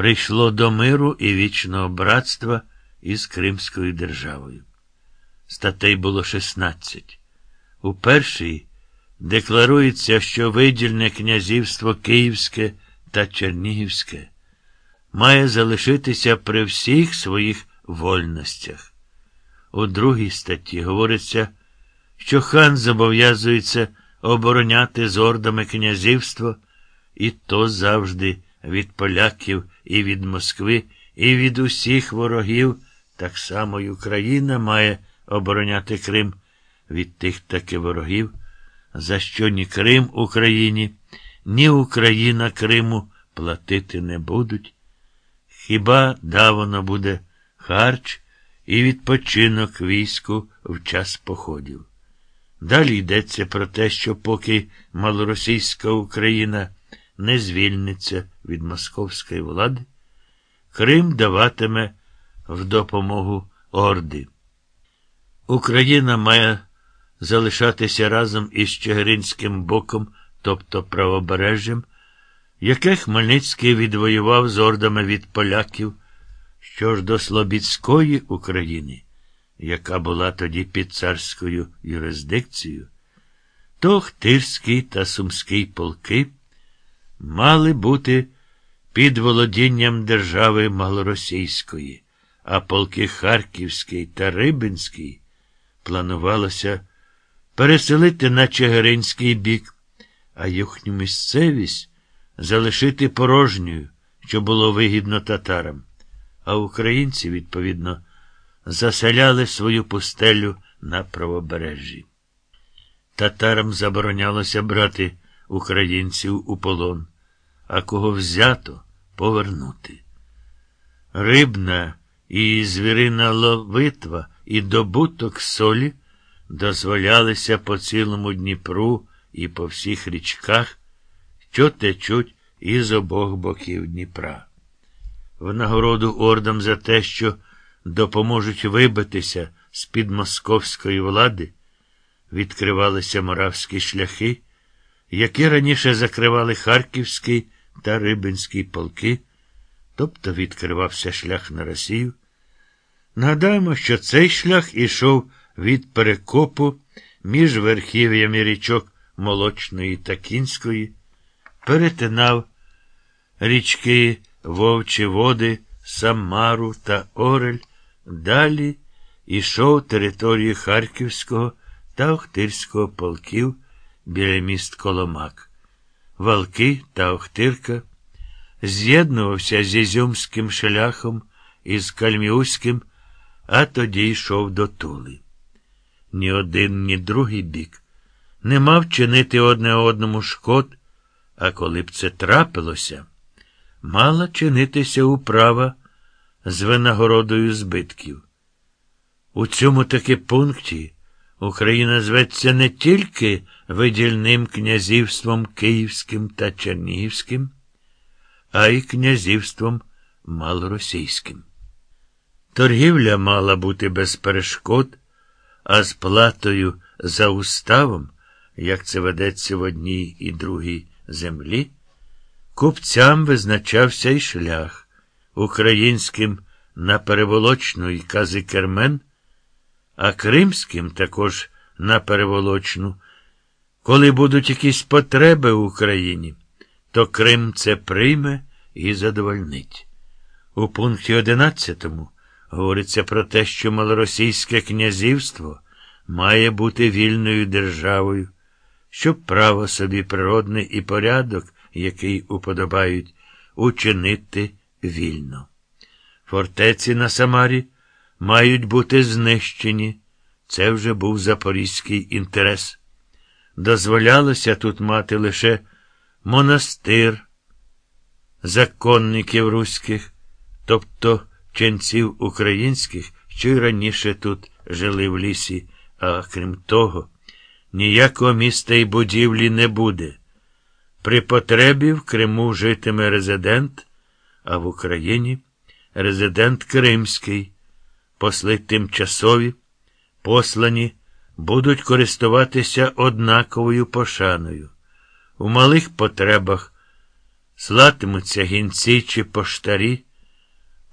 прийшло до миру і вічного братства із Кримською державою. Статей було 16. У першій декларується, що видільне князівство Київське та Чернігівське має залишитися при всіх своїх вольностях. У другій статті говориться, що хан зобов'язується обороняти з ордами князівство, і то завжди від поляків і від Москви, і від усіх ворогів, так само й Україна має обороняти Крим від тих таки ворогів, за що ні Крим Україні, ні Україна Криму платити не будуть. Хіба давано буде харч і відпочинок війську в час походів. Далі йдеться про те, що поки малоросійська Україна не звільниться від московської влади, Крим даватиме в допомогу Орди. Україна має залишатися разом із Чигиринським боком, тобто правобережжям, яке Хмельницький відвоював з ордами від поляків, що ж до Слобідської України, яка була тоді під царською юрисдикцією, то Хтирський та Сумський полки мали бути під володінням держави малоросійської, а полки Харківський та Рибинський планувалося переселити на Чигиринський бік, а їхню місцевість залишити порожньою, що було вигідно татарам. А українці, відповідно, заселяли свою пустелю на правобережжі. Татарам заборонялося брати українців у полон, а кого взято повернути. Рибна і звірина ловитва і добуток солі дозволялися по цілому Дніпру і по всіх річках, що течуть із обох боків Дніпра. В нагороду ордам за те, що допоможуть вибитися з під московської влади, відкривалися моравські шляхи, які раніше закривали Харківський та Рибинський полки, тобто відкривався шлях на Росію. Нагадаємо, що цей шлях ішов від перекопу між верхів'ями річок Молочної та Кінської, перетинав річки Вовчі Води, Самару та Орель, далі ішов територію Харківського та Охтирського полків біля міст Коломак. Валки та Охтирка з'єднувався з Ізюмським шляхом із Кальміуським, а тоді йшов до Тули. Ні один, ні другий бік не мав чинити одне одному шкод, а коли б це трапилося, мала чинитися управа з винагородою збитків. У цьому таки пункті Україна зветься не тільки видільним князівством Київським та Чернігівським, а й князівством малоросійським. Торгівля мала бути без перешкод, а з платою за уставом, як це ведеться в одній і другій землі, купцям визначався й шлях українським на переволочну і Казикермен, а кримським також на переволочну. Коли будуть якісь потреби в Україні, то Крим це прийме і задовольнить. У пункті 11 говориться про те, що малоросійське князівство має бути вільною державою, щоб право собі природний і порядок, який уподобають, учинити вільно. Фортеці на Самарі мають бути знищені. Це вже був запорізький інтерес. Дозволялося тут мати лише монастир законників руських, тобто ченців українських, що й раніше тут жили в лісі, а крім того, ніякого міста і будівлі не буде. При потребі в Криму житиме резидент, а в Україні резидент Кримський, посли тимчасові, послані, будуть користуватися однаковою пошаною. У малих потребах слатимуться гінці чи поштарі,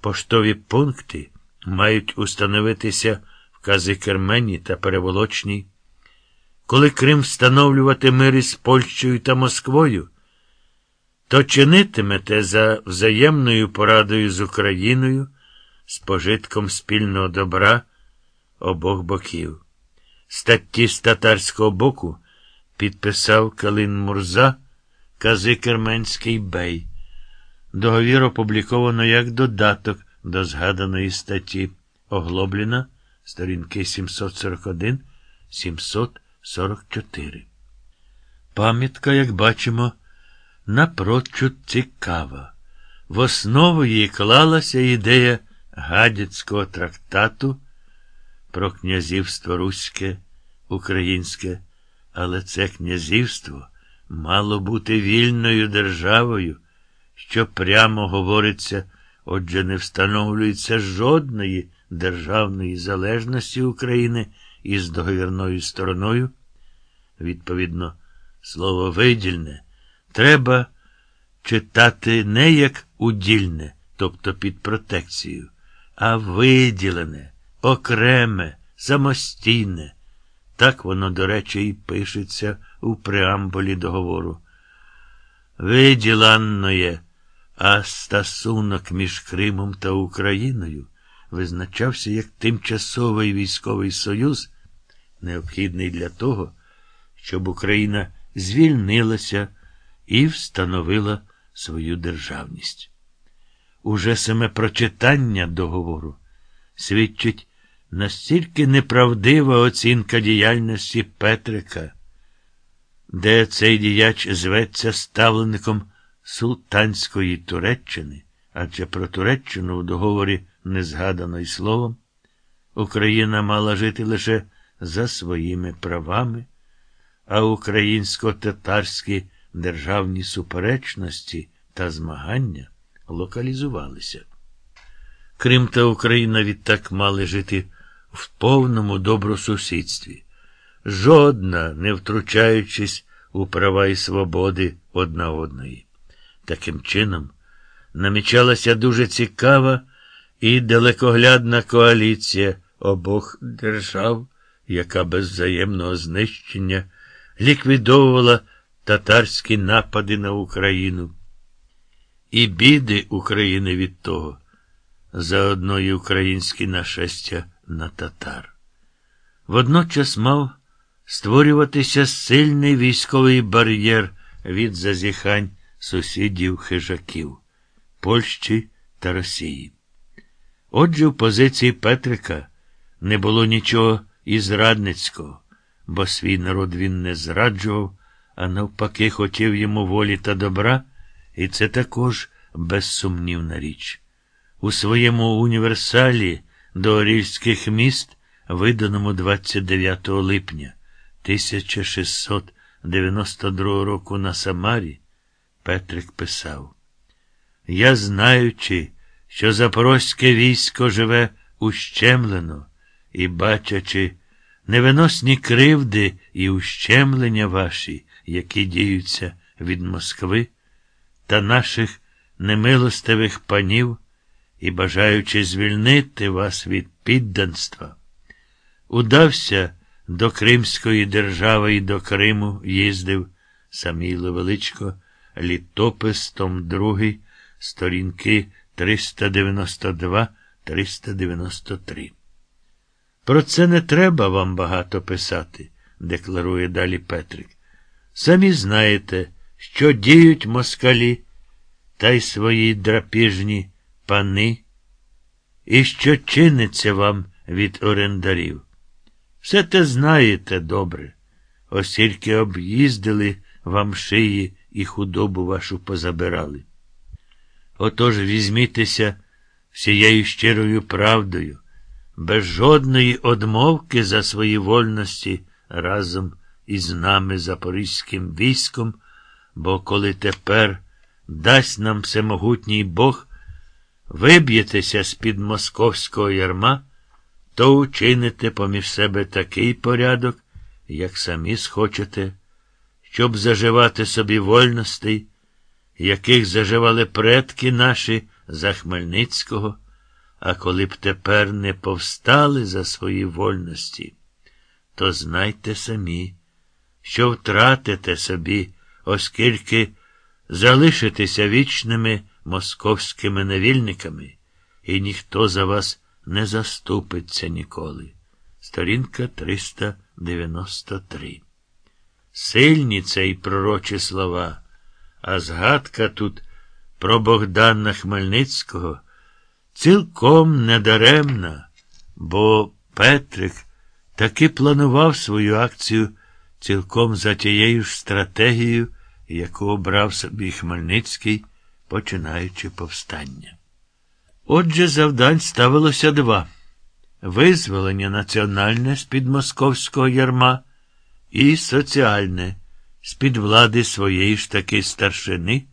поштові пункти мають установитися в Казикермені та Переволочній. Коли Крим встановлювати мир із Польщею та Москвою, то чинитимете за взаємною порадою з Україною, з пожитком спільного добра обох боків. Статті з татарського боку підписав Калин Мурза, Казикерменський бей. Договір опубліковано як додаток до згаданої статті Оглобліна, сторінки 741, 744. Пам'ятка, як бачимо, напрочуд цікава. В основу її клалася ідея гадяцького трактату про князівство Руське, Українське, але це князівство мало бути вільною державою, що прямо говориться, отже, не встановлюється жодної державної залежності України із договірною стороною. Відповідно, слово видільне треба читати не як удільне, тобто під протекцією, а виділене, окреме, самостійне. Так воно, до речі, і пишеться у преамбулі договору. Виділанноє, а стосунок між Кримом та Україною визначався як тимчасовий військовий союз, необхідний для того, щоб Україна звільнилася і встановила свою державність. Уже саме прочитання договору свідчить настільки неправдива оцінка діяльності Петрика, де цей діяч зветься ставленником Султанської Туреччини, адже про Туреччину в договорі не згадано й словом, Україна мала жити лише за своїми правами, а українсько-татарські державні суперечності та змагання локалізувалися. Крим та Україна відтак мали жити в повному добросусідстві, жодна, не втручаючись у права і свободи одна одної. Таким чином, намічалася дуже цікава і далекоглядна коаліція обох держав, яка без взаємного знищення ліквідовувала татарські напади на Україну. І біди України від того, заодно й українські нашестя на татар. Водночас мав створюватися сильний військовий бар'єр від зазіхань сусідів хижаків Польщі та Росії. Отже, в позиції Петрика не було нічого і зрадницького, бо свій народ він не зраджував, а навпаки, хотів йому волі та добра, і це також безсумнівна річ. У своєму універсалі до Орільських міст, виданому 29 липня 1692 року на Самарі, Петрик писав: Я знаючи, що запорозьке військо живе ущемлено, і бачачи невиносні кривди і ущемлення ваші, які діються від Москви, та наших немилостивих панів, і бажаючи звільнити вас від підданства, удався до Кримської держави і до Криму їздив Саміло Величко, літопис Том 2, сторінки 392-393. Про це не треба вам багато писати, декларує далі Петрик. Самі знаєте, що діють москалі та й свої драпіжні пани, і що чиниться вам від орендарів. Все те знаєте добре, оскільки об'їздили вам шиї і худобу вашу позабирали. Отож візьмітеся всією щирою правдою, без жодної одмовки за свої вольності разом із нами запорізьким військом, бо коли тепер дасть нам всемогутній Бог, виб'єтеся з-під московського ярма, то учините поміж себе такий порядок, як самі схочете, щоб заживати собі вольностей яких заживали предки наші за Хмельницького, а коли б тепер не повстали за свої вольності, то знайте самі, що втратите собі, оскільки залишитеся вічними московськими невільниками, і ніхто за вас не заступиться ніколи. Сторінка 393. Сильні це й пророчі слова, а згадка тут про Богдана Хмельницького цілком недаремна, бо Петрик таки планував свою акцію цілком за тією ж стратегією, яку обрав собі Хмельницький, починаючи повстання. Отже, завдань ставилося два визволення національне з-під московського ярма і соціальне з-під влади своєї ж таки старшини,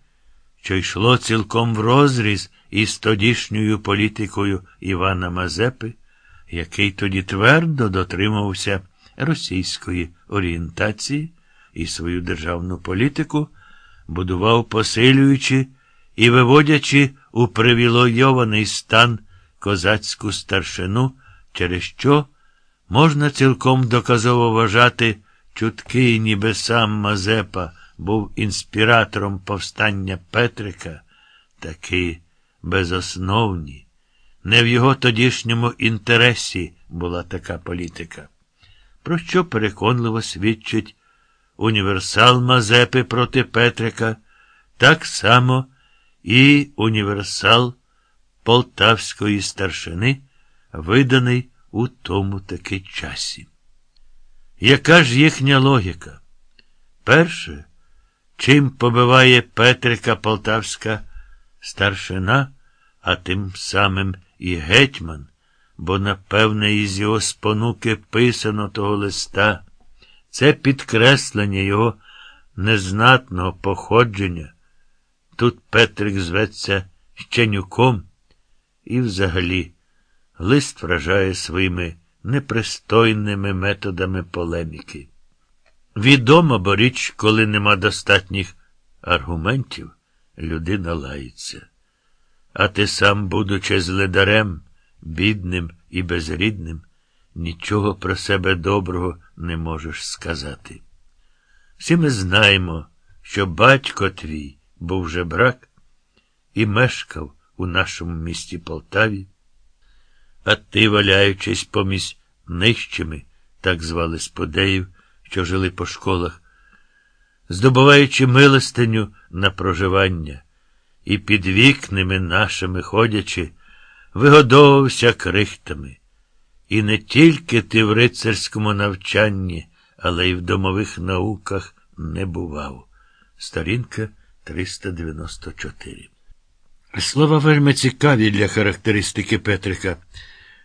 що йшло цілком в розріз із тодішньою політикою Івана Мазепи, який тоді твердо дотримувався російської орієнтації і свою державну політику будував посилюючи і виводячи у привілойований стан козацьку старшину, через що можна цілком доказово вважати чутки, ніби сам Мазепа був інспіратором повстання Петрика, таки безосновні. Не в його тодішньому інтересі була така політика, про що переконливо свідчить універсал Мазепи проти Петрика, так само і універсал полтавської старшини, виданий у тому таки часі. Яка ж їхня логіка? Перше, чим побиває Петрика полтавська старшина, а тим самим і гетьман, бо, напевне, із його спонуки писано того листа, це підкреслення його незнатного походження. Тут Петрик зветься Щенюком, і взагалі лист вражає своїми непристойними методами полеміки. Відомо, бо річ, коли нема достатніх аргументів, людина лається. А ти сам, будучи зледарем, бідним і безрідним, нічого про себе доброго не можеш сказати. Всі ми знаємо, що батько твій був жебрак і мешкав у нашому місті Полтаві, а ти, валяючись помість нижчими, так звали сподеїв, що жили по школах, здобуваючи милостиню на проживання, і під вікнами нашими ходячи, вигодовувався крихтами. І не тільки ти в рицарському навчанні, але й в домових науках не бував. Сторінка 394. Слова вельми цікаві для характеристики Петрика,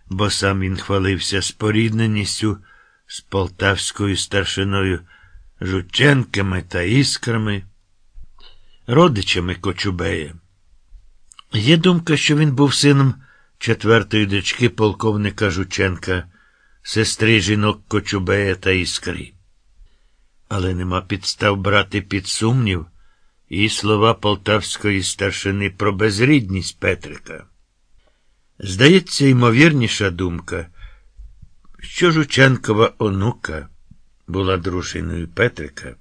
бо сам він хвалився спорідненістю з полтавською старшиною Жученками та іскрами, родичами Кочубея. Є думка, що він був сином четвертої дочки полковника Жученка, сестри жінок Кочубея та Іскри. Але нема підстав брати під сумнів і слова полтавської старшини про безрідність Петрика. Здається, ймовірніша думка, що Жученкова онука була дружиною Петрика,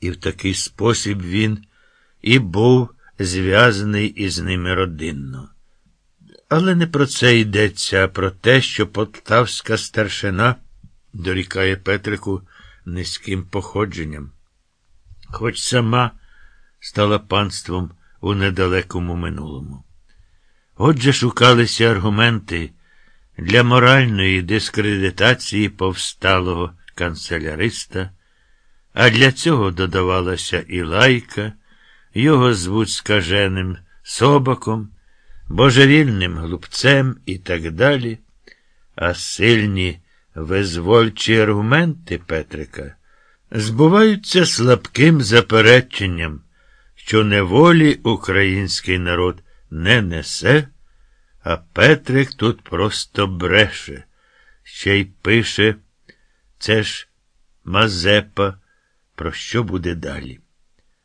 і в такий спосіб він і був зв'язаний із ними родинно. Але не про це йдеться, а про те, що полтавська старшина дорікає Петрику низьким походженням, хоч сама стала панством у недалекому минулому. Отже, шукалися аргументи для моральної дискредитації повсталого канцеляриста, а для цього додавалася і лайка, його звуть скаженим собаком, божевільним глупцем і так далі, а сильні визвольчі аргументи Петрика збуваються слабким запереченням що неволі український народ не несе, а Петрик тут просто бреше, ще й пише це ж Мазепа, про що буде далі.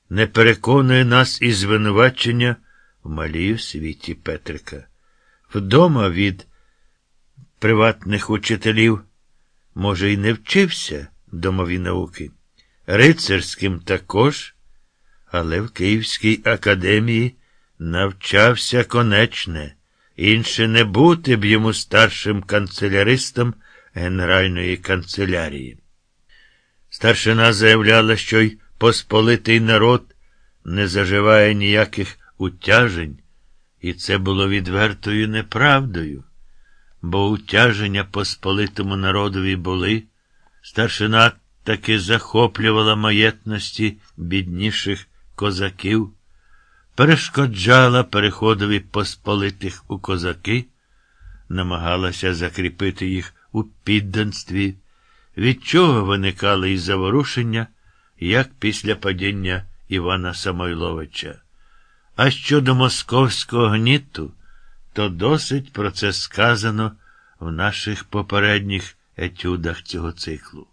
не переконує нас і звинувачення в малій світі Петрика. Вдома від приватних учителів, може, і не вчився домові науки, рицарським також, але в Київській академії навчався конечне, інше не бути б йому старшим канцеляристом Генеральної канцелярії. Старшина заявляла, що й посполитий народ не заживає ніяких утяжень, і це було відвертою неправдою, бо утяження посполитому народові були, старшина таки захоплювала маєтності бідніших козаків, перешкоджала переходові посполитих у козаки, намагалася закріпити їх у підданстві, від чого виникали і заворушення, як після падіння Івана Самойловича. А щодо московського гніту, то досить про це сказано в наших попередніх етюдах цього циклу.